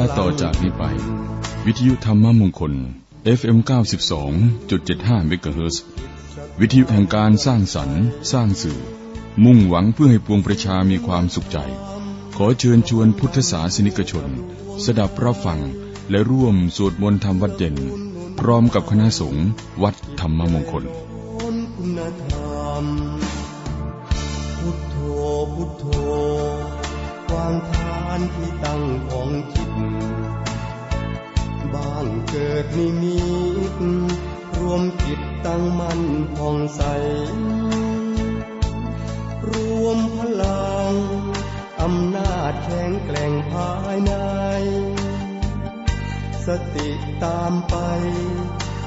าต่อจากนี้ไป วิทยุธรรมมงคล FM 92.75เมกะเฮิรตซ์วิทยุแห่งการสร้างสรรค์สร้างสื่อ มุ่งหวังเพื่อให้ปวงประชามีความสุขใจ ขอเชิญชวนพุทธศาสนิกชน สดับรับฟังและร่วมสวดมนต์ธรรมวัดเย็น พร้อมกับคณะสงฆ์วัดธรรมมงคลานที่ตั้งของจิต บ้างเกิดนิมิตรวมจิตตั้งมั่นผ่องใส รวมพลัง อำนาจแข็งแกร่งภายใน สติตามไป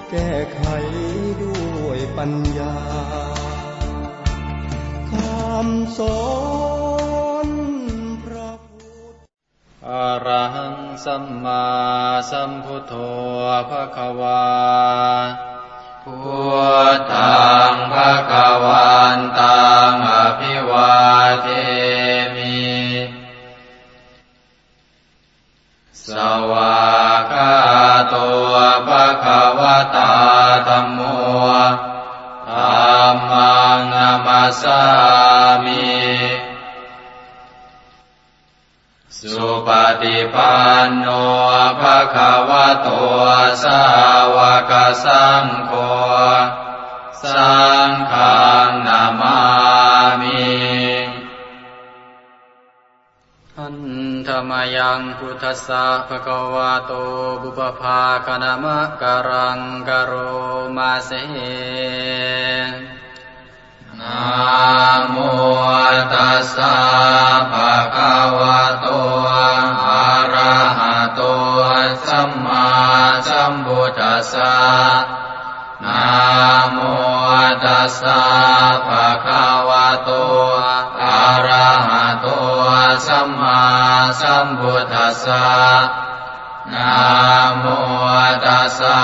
แก้ไขด้วยปัญญาคำสอน อะระหังสัมมาสัมพุทโธภะคะวาพุทธังภะคะวันตังอภิวาเทมิสวากาโตภะคะวะตาธัมโมธัมมังนามัสสามิ ปฏิปันโนภะคะวะโตสาวกสังโฆสังฆังนามามิอันธรรมยังพุทธัสสะภะคะวะโตบุปภาคณมะการังกโรมาเส นะโมตัสสะภะคะวะโตอะระหะโตสัมมาสัมพุทธัสสะนะโมตัสสะภะคะวะโตอะระหะโตสัมมาสัมพุทธัสสะ นะโมตัสสะ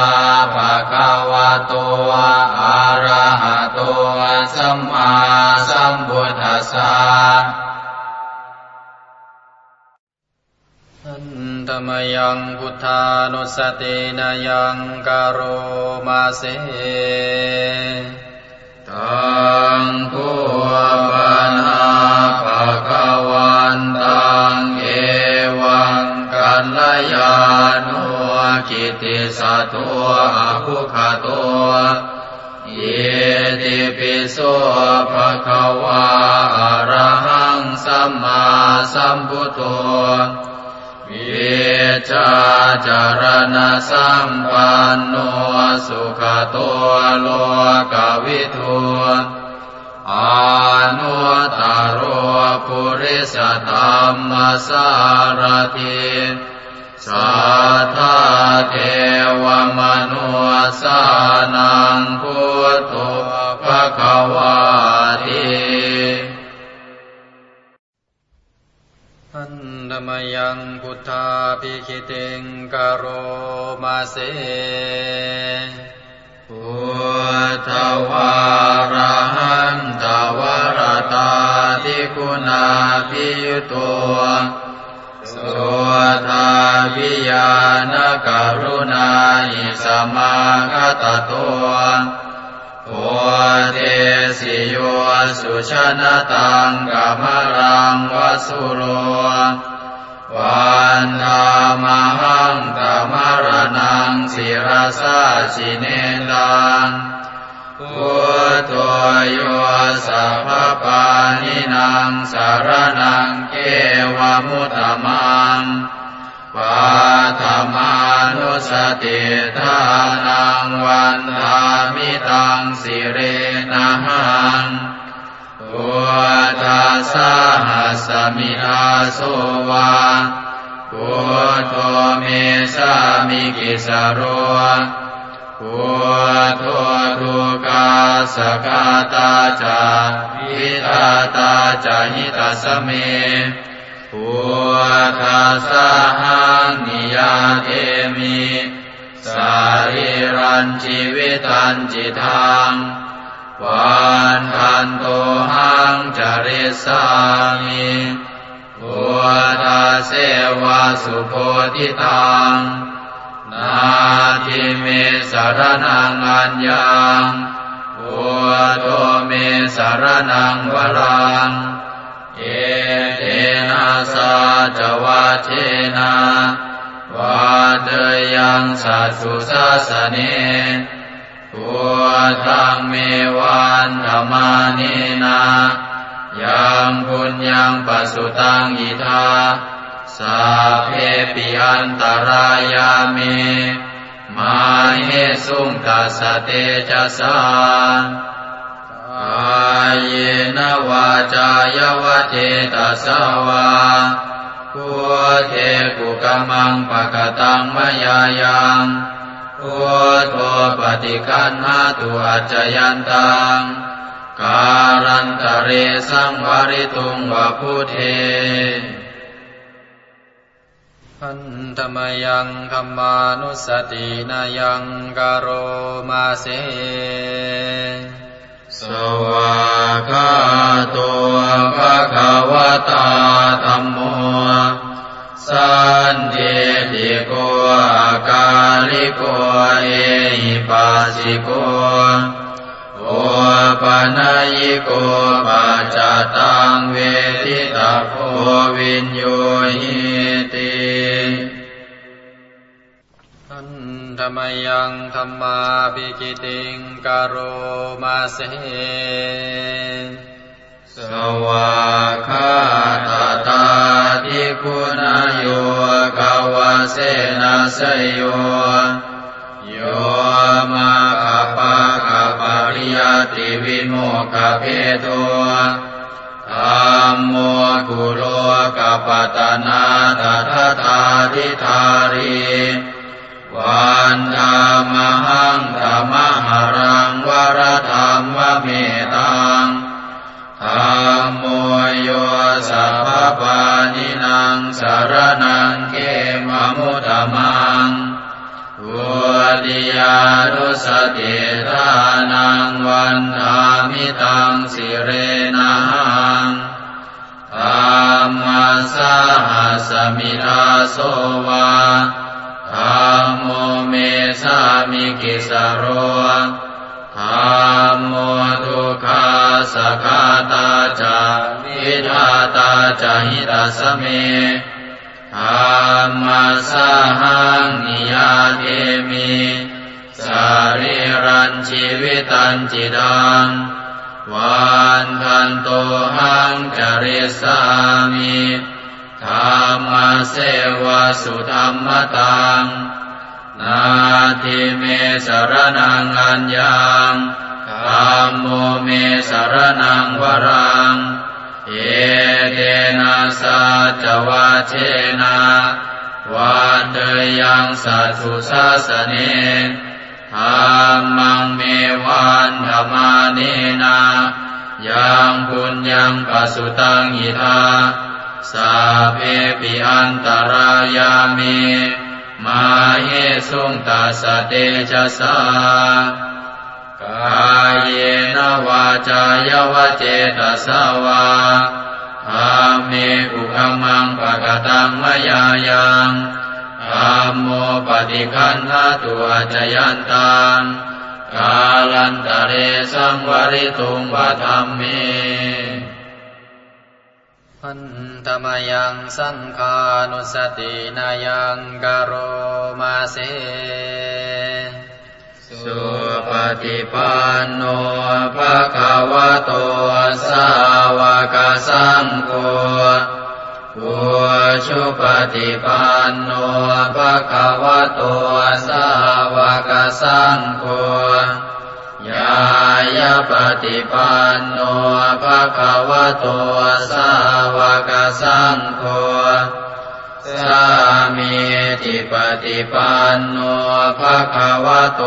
ภะคะวะโต อะระหะโต สัมมาสัมพุทธัสสะอันธรรมยังพุทธานุสตินายังกโรมาเส ตังพุปันหาภะคะ กัลยาณุกิติสัตวะภุคโตเยติปิโสภะคะวาอะระหังสัมมาสัมพุทโธวิชาจารณะสัมปันโนสุขตัวโลกวิทูอานุตตรโรปุริสธรรมสารทิ สัทธาเทวมนุสานังพุทโธภะคะวาติอันธรรมยังพุทธาภิคิติงกโรมาเสพุทธวารหันตวรตาทิคุณาภิยุตัว สุทาภิญาณกรุณาอิสมาคตตัวโอเทสิโยสุชนะตังกัมรังวสุโรวันธามหังตมรนังศิรสาสิเนตังพุท โธโยสัพพปานินางสารนังเกวมุตตมังปาธมานุสติทานังวันธามิตังสิเรนะหังพุทธัสสาหัสมิ ทาโสวะ พุทโธเมสามิกิสสะโร พุทโธทุกขัสสะ ฆาตาจะ วิธาตาจะ หิตัสสะ เมพุทธัสสาหังนิยยาเทมิสาริรันชีวิตันจิตังวันทันโตหังจริสามิปพุทธเสวาสุโพธิตัง นาทิเมสารนังอัญญังพุทโธเมสารนังวรัง เอเทนะสาจวัเชนะวาเตยังสัตสุสาสเนพุทธังเมวันธรรมานินายังพุญญังปัสุตังอิทา สาเพปิอันตรายามิมาเหสุงตัสเตจะสานกายเนวาจายวเจตัสวาพุเทกุกมังปะกตังมยายังพุทโธปฏิคันหาตุอัจจยันตังการันตเรสังวริตุงวะพุเท พันธมยังธรรมานุสตินายังกโรมาเสสวากาตัวภะคะวตา ม ติยารุสติทานังวันธามิตังสิเรนังธรรมสหัสมิทาโสวาธรรมโมเมสามิกิสโรธรรมโมทุกขาสกาตาจาวิทาตาจหิตาสเม ธรรมสหังนิยาเทมิสาริรันชีวิตันจิดังวันทันโตหังจริสามิธรรมเสวะสุธรรมตัง นาทิเมสรนังอัญญังธรรมโมเมสรนังวรัง เอเดนะสัจวะเชนะวันเตยังสัตสุสาสเนธรรมังเมวันธรรมานินายังปุญญังปัสุตังอิทาสาเพปิอันตรายามิมาเยสุงตาสเตจะสา กายเยนวาจายวเจตสวาธรรมเมอุคมังปะกตังมยายังธรรมโมปฏิคันหาตัวจยันตังกาลันตะเรสังวริตุงวัธรรมเมพันธมยังสังฆานุสตินายังกโรมาเส สุปฏิปันโนภะคะวะโตสาวกสังโฆปุชุปฏิปันโนภะคะวะโตสาวกสังโฆยายาปฏิปันโนภะคะวะโตสาวกสังโฆ สามีติปฏิปันโนภะคะวะโต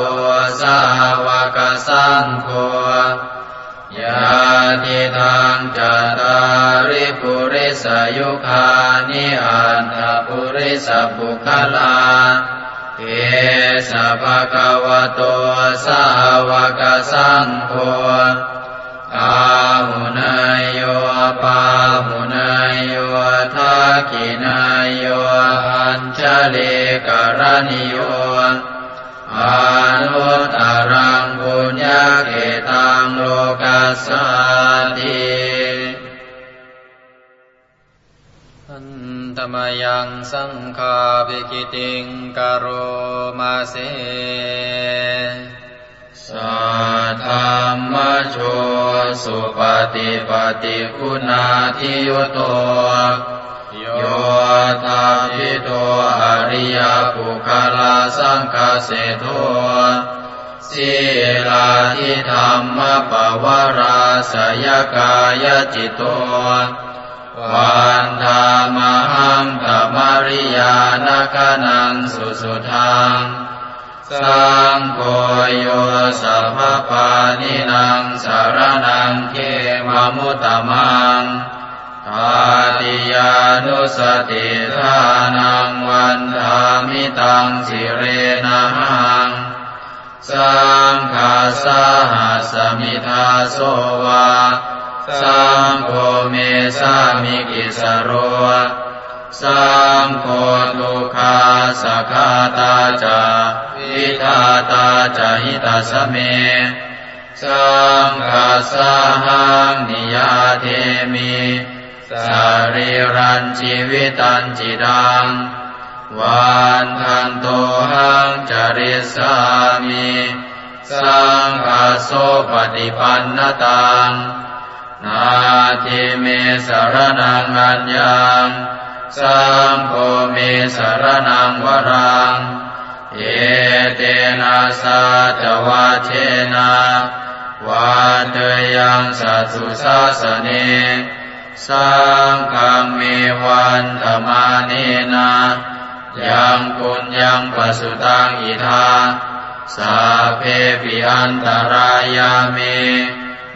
สาวกสังโฆยาติทางจัตตาริปุริสยุคานิอันตปุริสบุคลาเอสะภะคะวะโตสาวกสังโฆอาหุนายโยปาหุน นิโยอนุตตรังบุญญาเกตังโลกัสสติอันตมยังสังฆาภิกิติงกโรมาเสสัทธรรมโชสุปฏิปฏิคุณาทิโยโต โยธาพิโตอริยปุคลาสังคเสโทสีลาทิธรรมปวาราสยกายจิตโตวันธามหังธรรมริยานกนังสุสุทังสังโฆโยสัพพานินางสารนังเขมมุตตมัง อาติยานุสติทานังวันธามิตังสิเรนังสังฆาสหัสมิทาโสวาสังโฆเมสามิกิสสะโรสังโฆทุกขัสสะ ฆาตาจะ วิธาตาจะ หิตัสสะ เมสังฆัสสาหังนิยยาเทมิ สะรีรัญชีวิตัญจิทังวันทันโตหัง จะริสสามิสังฆัสโสปฏิปันนตังนาทิเมสารนังอัญญังสังโฆเมสารนังวรังเอเตนะสัจวัชเชนะวัตยังสัตสุสาสเน สังฆเมวันธมานีนายังปุญญังปสุตังอิทาสาเพปิอันตรายามิ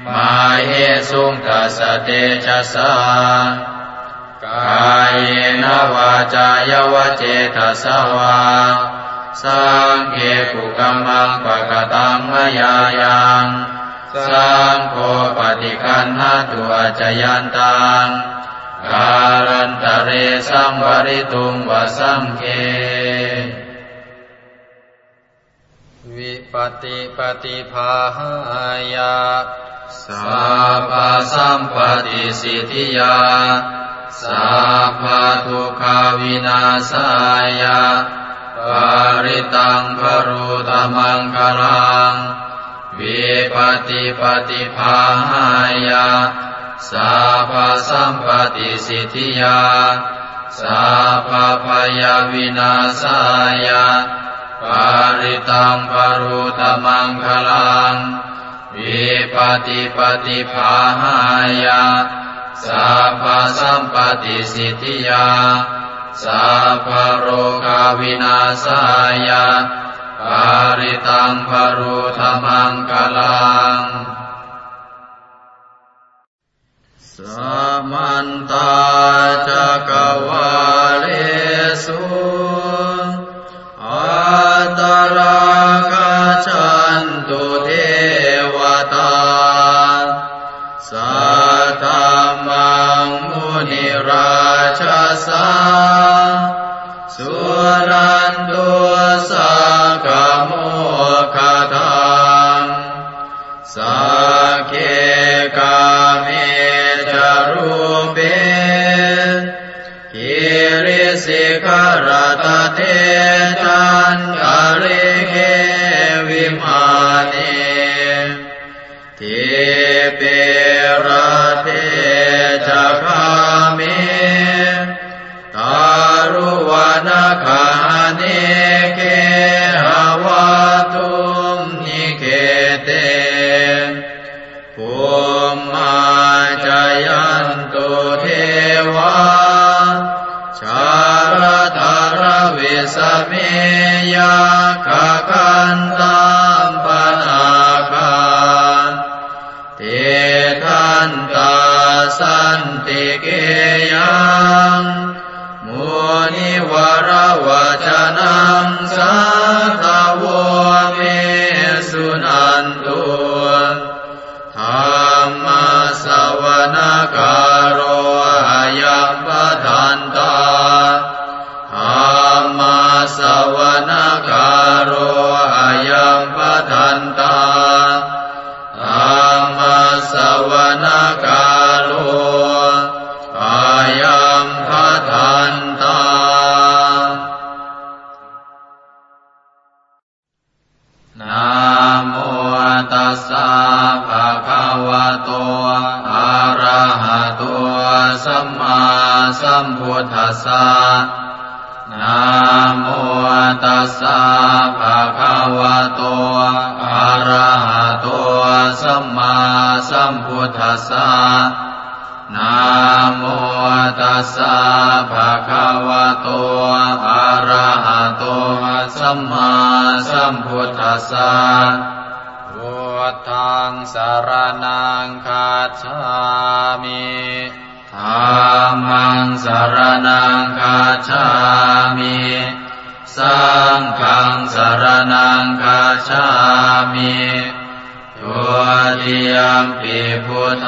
มาเหสุงกัสเตจัสสากายนวาจายวเจตสวาสังเกกุกัมมังปะกตังมยายัง สังโฆปฏิคันหาตัวจยันตังกาลันตเรสังวริตุงวสังเกวิปติปฏิภาหายาสัพพสัมปติสิทธิยาสัพพทุกขาวินาสายาปาริตังครุตมังคลัง วิปติปฏิภาหายาสัพพสัมปติสิทธิยาสัพพยาวินาสายาปาริตังปรุตมังคลังวิปติปฏิภาหายาสัพพสัมปติสิทธิยาสัพพโรคาวินาสายา ปาริตังภรุธมังกลังสัมันตาจักวาเลสุ สิกรตเตจา ยาคกันตามปนาคาเททันตาสันติเก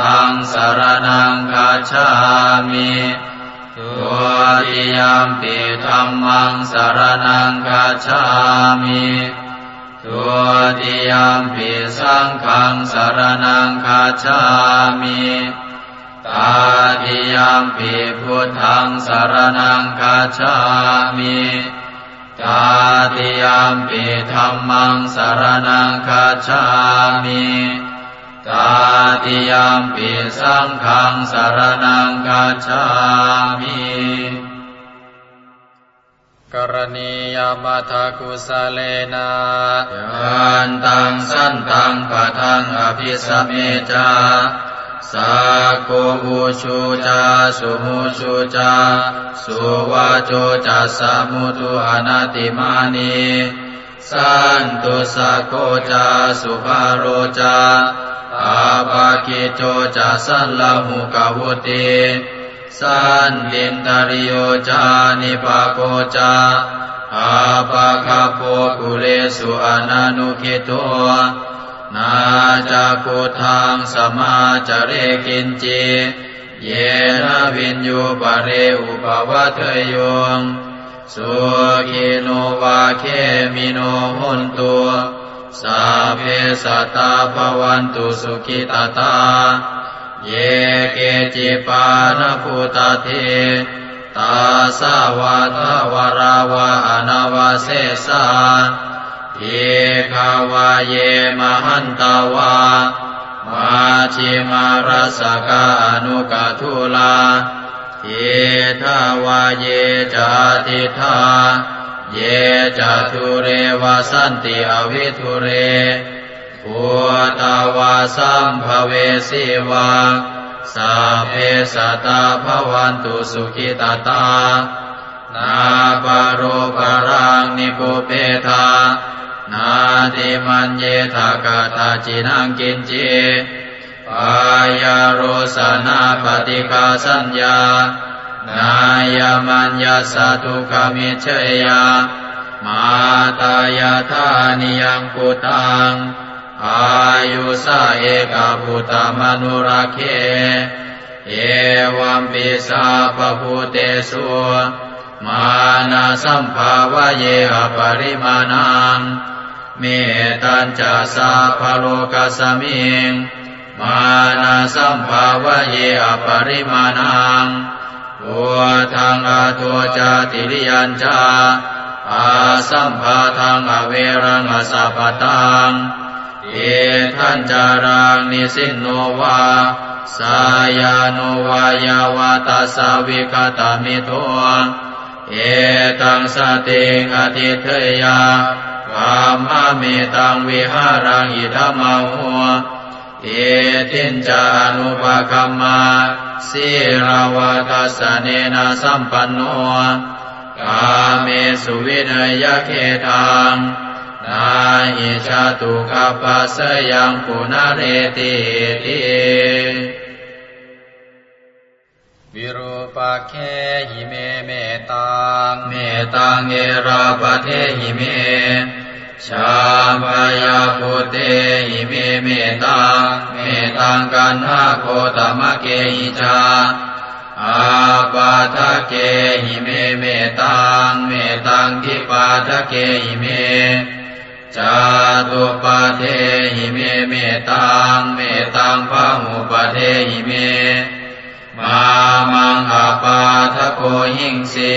ธังสารนังคาชามิตัวติยมปีธรรมังสารนังคาชามิตัวติยมปีสังฆังสารนังคาชามิตาติยมปีพุทธังสารนังคาชามิตาติยมปิธรรมังสารนังคาชามิ ตาติยมปิสังฆังสารนังคาชามิกรณียามัทกุสเลนะยันตังสันตังปะทังอภิสเมจาสักโกบูชูจาสุมุชูจาสุวาโจจัสสมุตุอนาติมานีสันตุสกโกจาสุภาโรจา อาปาคิโจจัสันลามุกาวุติสันตินตริโยจานิปาโกจาอาปาคาโปกุเลสุอนานุคิโตนาจากุทังสมาจเรกินจิเยนะวินยูปเรอุปวัตโยงสุขิโนวาเคมิโนหุนตุ สาเพสัตาภวันตุสุขิตตา เยเกจิปานภูตเทตาสาวาทวราวาอนาวาเสสาเยคาวาเยมหันตาวามาชิมารัสกาอนุกาทุลาเททาวาเยจาติทา เยจาทุเรวาสันติอวิทุเรภูตาวาสัมภเวสีวาสาเพสตาภวันตุสุขิตตานาปโรปรังนิโกเปธานาติมันเยทากาตาจินังกินจิปายาโรสนาปฏิกาสัญญา นายมัญญาสาตุกามิเชยามาตายาธานิยังปุตังอายุสาเอกพุตมนุรักเคเอวัมปิสาปพุเตสุมานาสัมภาวะเยอปริมาณังเมตัญจะสาภโลกสมิงมานาสัมภาวะเยอปริมาณัง ปัวทางอาทัวจาติริยัญจาอาสัมภาทางอเวรังอสัพตังเอทันจารังนิสินโนวาสายาโนวายาวาตาสาวิกตามิโตเอตังสติงอธิเทยากามะเมตังวิหารังอิธรรมาหัว เอตินจานุปกัมมาสีราวตัสเนนะสัมปันโนกาเมสุวินยเคทังนาหิชาตุกัปปัสยังปุนาเรติติวิรูปักเขหิเมเมตตังเมตตังเอราปะเถหิเม ฉัพยาปุตเตหิเมเมตตังเมตตังกัณหาโคตะมะเกหิจะ อะปาทะเกหิเมเมตตังเมตตังทิปาทะเกหิเมจะตุปปะเทหิเมเมตังเมตังพะหุปาเทหิเมมามังอาปาทะโกหิงสี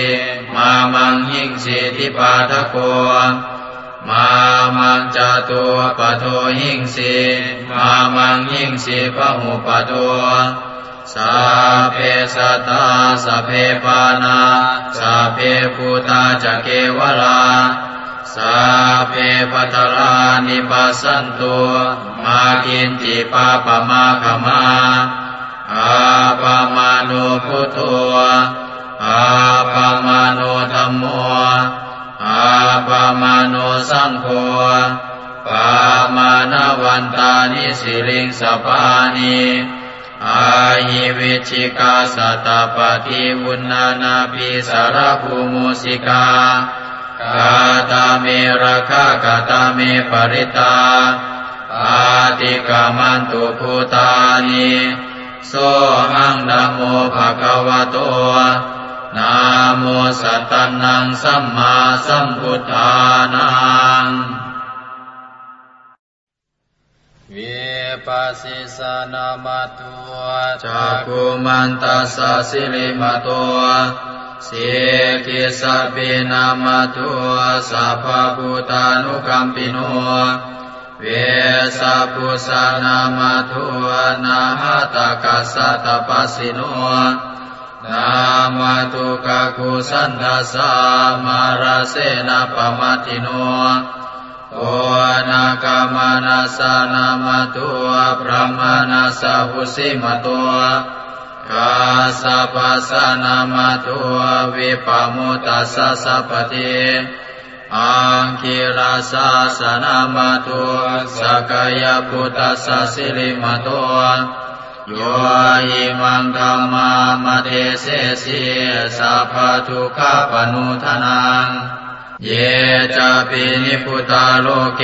มามังหิงสีทิปาทะโก มามังจตัวปโทหิงสีมามังหิงสีพหุปโทสาเพสัตตาสัพเพปานาสาเพภูตาจเกวราสาเพปัตรานิปัสสันตุมากินจิปาปมาขมาอาปามานุพุทโธอาปามานุธรรมโม อาปามานุสังโฆปามาณวันตานิสิริงสปานิอาหิวิชิกาสตาปฏิวุณนานาปิสารภูมุสิกากาตาเมราคากาตาเมปริตาอาติกามันตุภูตานิโสหังนโมภะคะวะโต นาโมสัตตนังสัมมาสัมพุทธานังเวปัสสิสนามาตัวจักขุมันตัสสะสิลิมาตัวสีกิสปินามาตัวสัพพุตานุกัมปิโนเวสัพุสานามาตัวนาหตกัสสะตปัสสิโน นามาตุกะกุสันทสามาราเสนาปมาติโนโอนาคามานาสานามาตัวพระมานาสาหุสิมาตัวกาสะปัสนามาตัววิปมุตตสัสปติอังคิราสาสนามาตัวสกายพุตตสัสิลิมาตัว โยหิมังธรรมามเทเสสีสัพพทุกขปนุทนัง เยจะปินิพุตาโลเก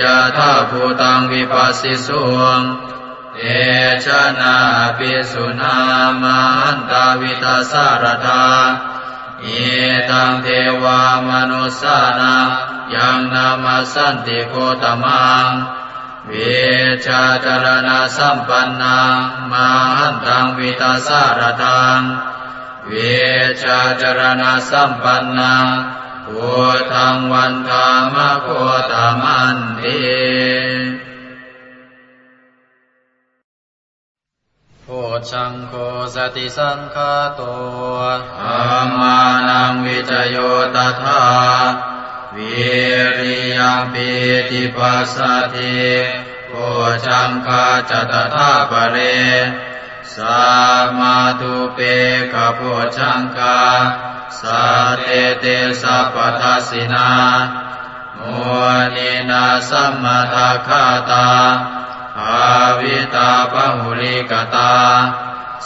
ยะธาภูตังวิปัสสิสุงเอชนาปิสุนามันตาวิตาสารธาเอตังเทวามนุสานายังนามาสันติโกตมัง วชาจรณะสัมปันนังมาหันตังวิตาสารตังเวชาจรณะสัมปันนังโพธังวันธามะโคตมันเทโพชังโคสติสังคาโตอามานังวิจโยตถา วิริยปิติปัสสติโพชังคาจตถาปเรสามาตุเปกโพชังคาสาเตเตสัพทัสสินาโมนินาสัมมาทาคาตาอาวิตาปหุริกตา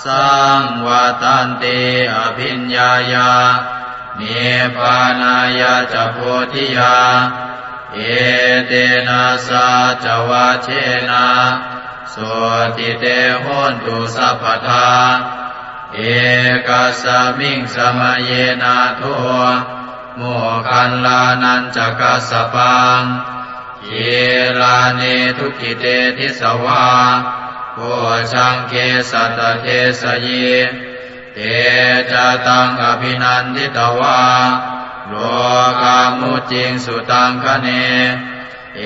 สังวตันติอภิญญาญา เนปานายาจโพธิยา เอเตนะสาจวาเชนะโสตถิเตโหตุสัพพะทา เอกัสมิง สะมะเยนาโถ โมคคัลลานัญจะ กัสสะปัง คิลาเนทุกขิเตทิสวาโพชฌังเคสัตตะ เทสะยิ เต จะ ตัง อะภินันทิตวาโรคามุจจิงสุตังขะเณ เอ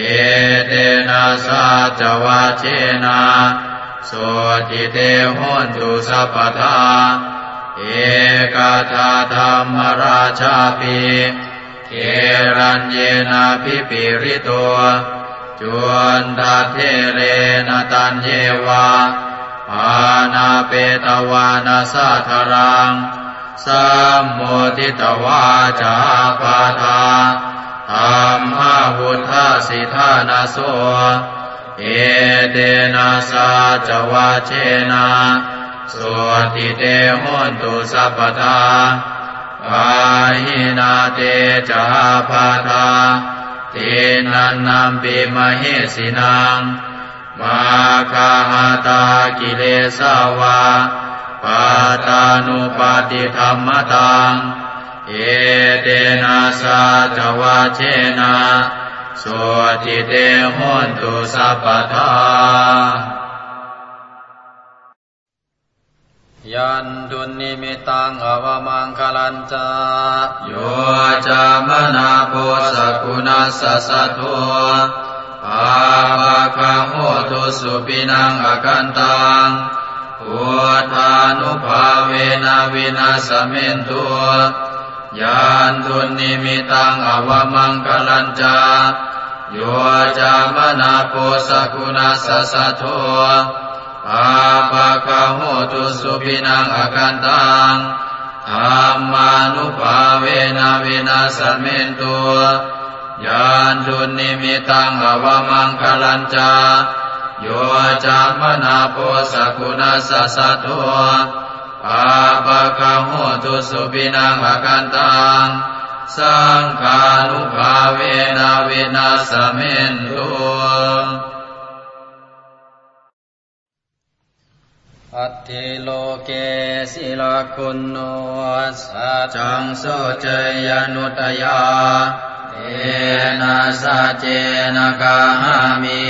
เตนะสาจวาเชนาโสติเตโหนตุสัพพทาเอกาธาธรรมราชาปีเกรัญเยนาพิปิริตัวจวนตาเทเรนตันเยวาานาเปตวานาสาธรังสัมโมทิตวาจาปาทาธรรมหุทธาสิทานาโสเอเตนะสาจวาเชนะสวติเตหนตุสัพพทาปาหินาเตจาภาทาเตนันนัมปิมเหสินัง มาคาหาตากิเลสาวาปาตานุปาติธรรมตัง เอเตนะสาจวาเชนะสวติเตหนตุสัพพทายันตุนิมิตังอวมังคลันจาโยจามนาโพสกุณาสสะโท ปาปะคะโหตุสุปินังอกันตังพุทธานุภาเวนะวินาสเมนตุยานตุนิมิตังอวมังคลันจาโยจามนาโพสกุณาสสะโทปาปะคะโหตุสุปินังอกันตังธรรมานุภาเวนะวินาสเมนตุ ยานตุนิมิตังอวมังคลัญจาโยจามนาโพสกุณาสสะโทปาปะคะโหตุสุปินังอกันตังสังฆานุภาเวนะวินาสเมนตุอัตถิโลเกศิลาคุณโนสัจจังโสเจยนุตยา เอนะสัจเจนะกาหามิ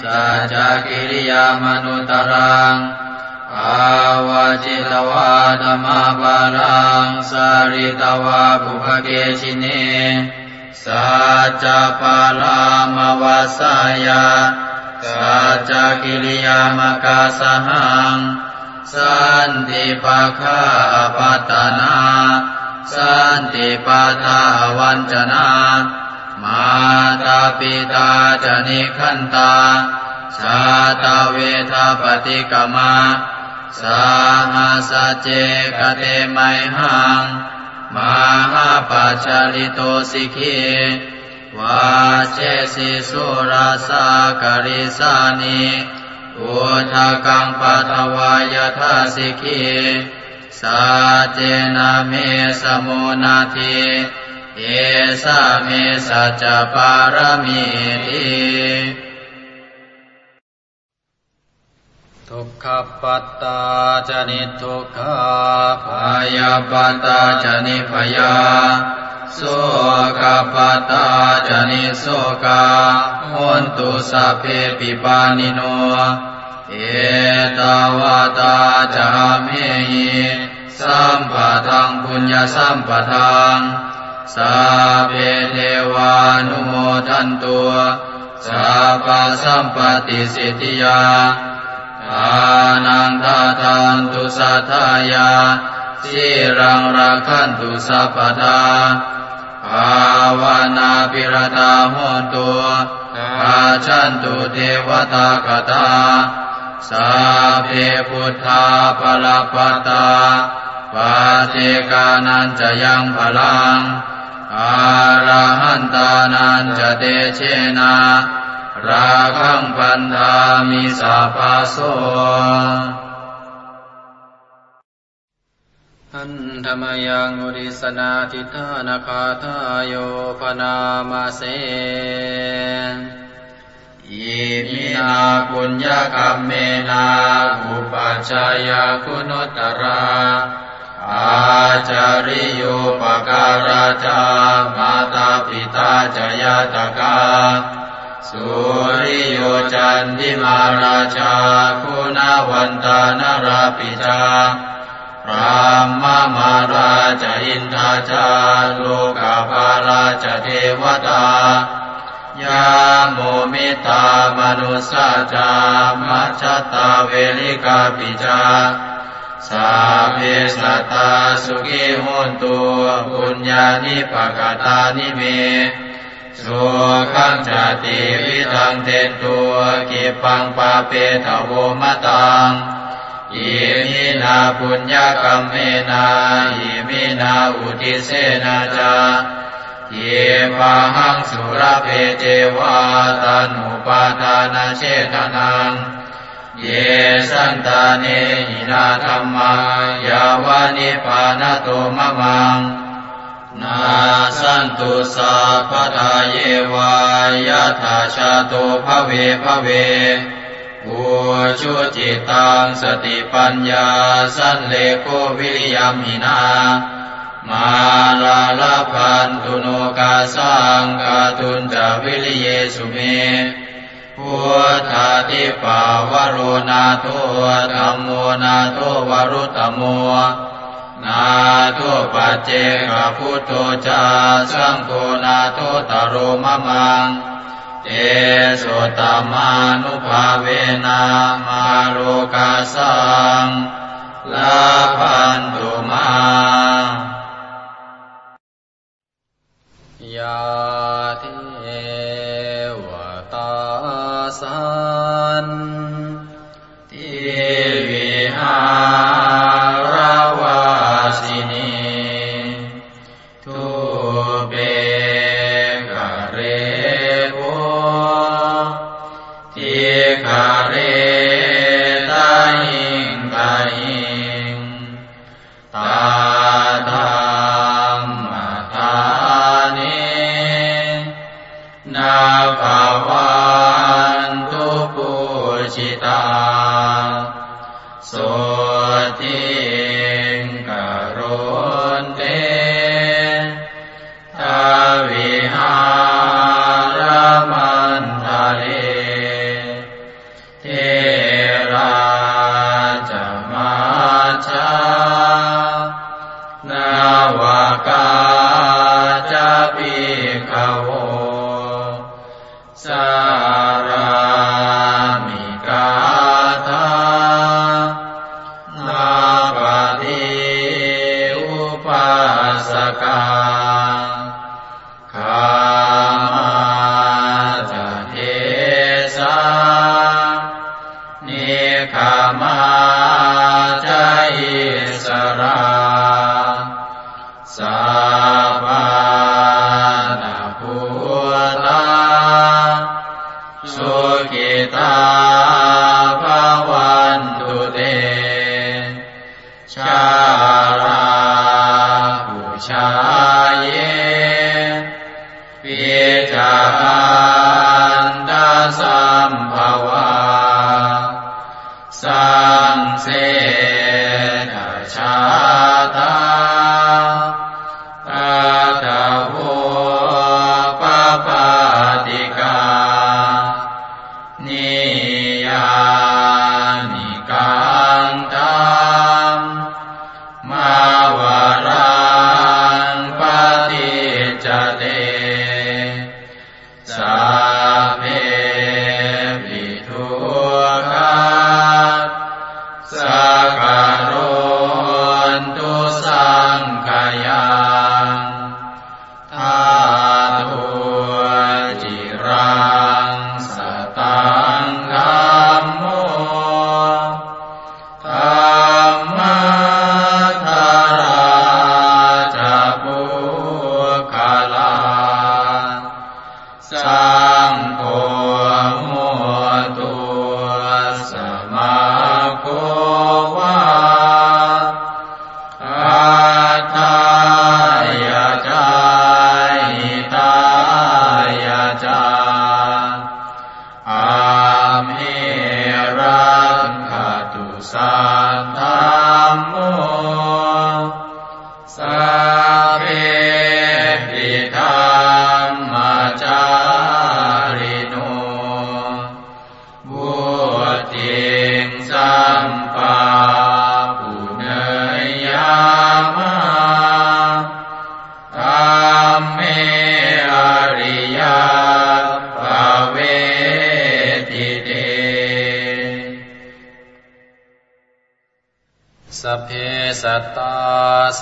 สัจกิริยามนุตรังอาวาจิตวาธรรมบารังสาริตวาบุพเกชิเนสัจปาลามวาสายาสัจกิริยามกาสหังสันติปะคาปัตนา สันติปะทาวันจนามาตาปิตาจนิขันตาชาตาเวทาปฏิกมาสาหาสเจกเตไมหังมหาปัจจลิโตสิกีวาเชสิสุราสากริสานิอุทากังปัทวายทาสิกี สาเจนะเมสมุนาทิเอสาเมสัจปารมีติทุกขปัตตาจนิทุกขาพยาปัตตาจนิพยาโสกปัตตาจนิโสกาหุนตุสัพเพปิปานิโนเอตาวาตาจามเมหิ สัมปะทังปุญญสัมปะทังสาเพเทวานุโมทันตัวสาปะสัมปติสิทธิยาอานังทาทันตุสัทธายาสิรังรักขันตุสัพพทาภาวนาปิรตาโหตุอาชันตุเทวตากตาสาเพพุทธาปลปตา ปาเจกานันจะยังพลังอารหันตานันจะเตเชนาราคังปันธามิสาปาโสอันธรรมยังอุริสนาทิธานาคาทายโยพนามาเสอิมินาปุญญกรรมเมนาอุปัชายาคุณตรา อาจาริโยปการาจามาตาปิตาจยาตกาสุริโยจันทิมาราชาคุณาวันตานราปิจาพระมมาราชอินทาจาโลกาภาราชเทวตายาโมมิตามนุสาจามัชตาเวลิกาปิจา สาเพสัตตาสุขิหุนตุปุญญานิปกตานิเมสุขัญจะ ติวิธังเทนตุ ขิปปังปาเปถะ โวมะตังอิมินาปุญญะกัมเมนะ อิมินาอุททิเสนะ จะ ขิปปาหังสุละเภ เจวะ ตัณหุปาทานะเฉทะนัง เยสันตาเนหินาธัมมายาวะ นิพพานะโตมะมังนาสันตุสาปทาเยวายาธาชาโตภเวภเวอุชุจิตังสติปัญญาสันเลโกวิริยมหินามาลาลาพันตุโนกาสังกาตุนจาวิริเยสุเม พุทธาติปาวโรนาโทธรรมโมนาโทวรุตโมนาโทปัจเจกพุทโธจาสังโฆนาโทตโรมะมังเตสุตมานุภาเวนามาโลกาสังลาพันตุมายาทิ สันทิวิหาร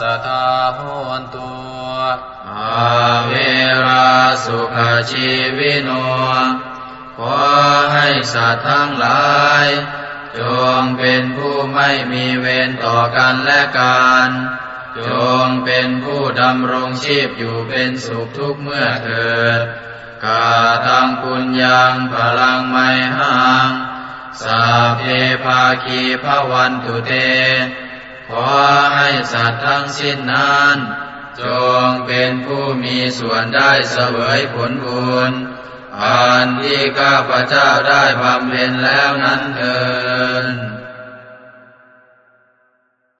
สัทธาโหนตุอาเวราสุขชีวิโนขอให้สัตว์ทั้งหลาย จงเป็นผู้ไม่มีเวรต่อกันและกันจงเป็นผู้ดำรงชีพอยู่เป็นสุขทุกเมื่อเถิดกาตังปุญญังพลังไม่ห่าง สาเพภาคีพระวันตุเต ขอให้สัตว์ทั้งสิ้นนั้นจงเป็นผู้มีส่วนได้เสวยผลบุญอันที่ข้าพเจ้าได้บำเพ็ญแล้วนั้นเถิด